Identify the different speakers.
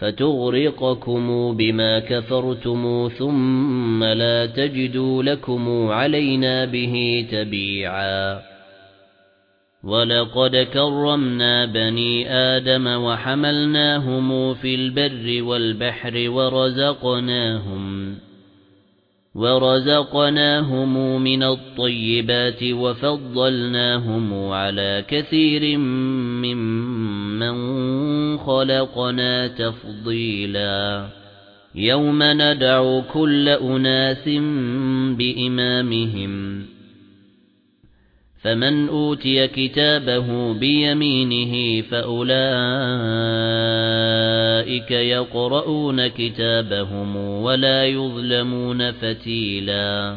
Speaker 1: فتغرقكم بما كفرتم ثم لا تجدوا لكم علينا به تبيعا ولقد كرمنا بني آدم وحملناهم في البر والبحر ورزقناهم ورزقناهم من الطيبات وفضلناهم على كثير ممن خَلَقْنَا تَفْضِيلًا. يَوْمَ نَدْعُو كُلَّ أُنَاسٍ بِإِمَامِهِمْ. فَمَنْ أُوتِيَ كِتَابَهُ بِيَمِينِهِ فَأُولَئِكَ يَقْرَؤُونَ كِتَابَهُمْ وَلَا يُظْلَمُونَ فَتِيلًا.